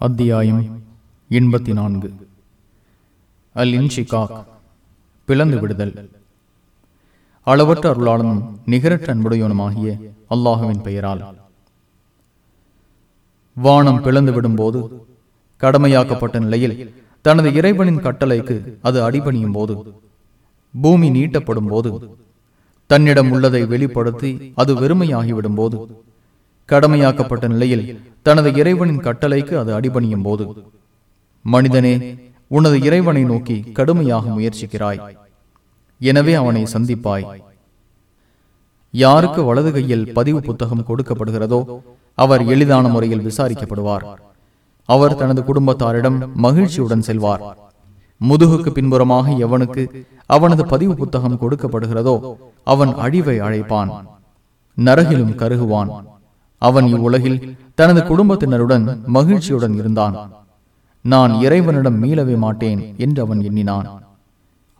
அத்தியாயம் எண்பத்தி நான்கு அல் இன்ஷிகாக் பிளந்து விடுதல். அளவற்ற அருளாளனும் நிகரற்ற அன்புடையவனுமாகிய அல்லாஹுவின் பெயரால். வானம் பிளந்து விடும்போது கடமையாக்கப்பட்ட நிலையில் தனது இறைவனின் கட்டளைக்கு அது அடிபணியும் போது பூமி நீட்டப்படும் போது தன்னிடம் உள்ளதை வெளிப்படுத்தி அது வெறுமையாகிவிடும் போது கடமையாக்கப்பட்ட நிலையில் தனது இறைவனின் கட்டளைக்கு அது அடிபணியும் போது மனிதனே உனது இறைவனை நோக்கி கடுமையாக முயற்சிக்கிறாய். எனவே அவனை சந்திப்பாய். யாருக்கு வலது கையில் பதிவு புத்தகம் கொடுக்கப்படுகிறதோ அவர் எளிதான முறையில் விசாரிக்கப்படுவார். அவர் தனது குடும்பத்தாரிடம் மகிழ்ச்சியுடன் செல்வார். முதுகுக்கு பின்புறமாக எவனுக்கு அவனது பதிவு புத்தகம் கொடுக்கப்படுகிறதோ அவன் அழிவை அழைப்பான். நரகிலும் கருகுவான். அவன் இவ்வுலகில் தனது குடும்பத்தினருடன் மகிழ்ச்சியுடன் இருந்தான். நான் இறைவனிடம் மீளவே மாட்டேன் என்று அவன் எண்ணினான்.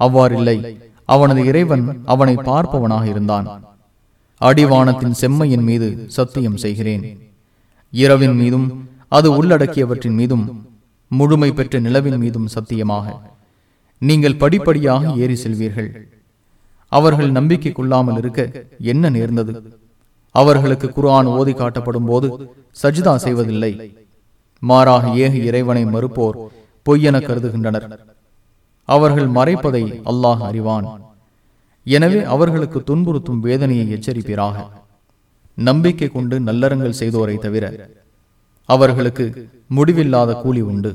அவ்வாறில்லை அவனது இறைவன் அவனை பார்ப்பவனாக இருந்தான். அடிவானத்தின் செம்மையின் மீது சத்தியம் செய்கிறேன். இரவின் மீதும் அது உள்ளடக்கியவற்றின் மீதும் முழுமை பெற்ற நிலவின் மீதும் சத்தியமாக. நீங்கள் படிப்படியாக ஏறி செல்வீர்கள். அவர்கள் நம்பிக்கை கொள்ளாமல் இருக்க என்ன நேர்ந்தது? அவர்களுக்கு குர்ஆன் ஓதி காட்டப்படும் போது சஜிதா செய்வதில்லை. மாறாக ஏக இறைவனை மறுப்போர் பொய்யென கருதுகின்றனர். அவர்கள் மறைப்பதை அல்லாஹ் அறிவான். எனவே அவர்களுக்கு துன்புறுத்தும் வேதனையை எச்சரிப்பீராக. நம்பிக்கை கொண்டு நல்லறங்கள் செய்தோரை தவிர அவர்களுக்கு முடிவில்லாத கூலி உண்டு.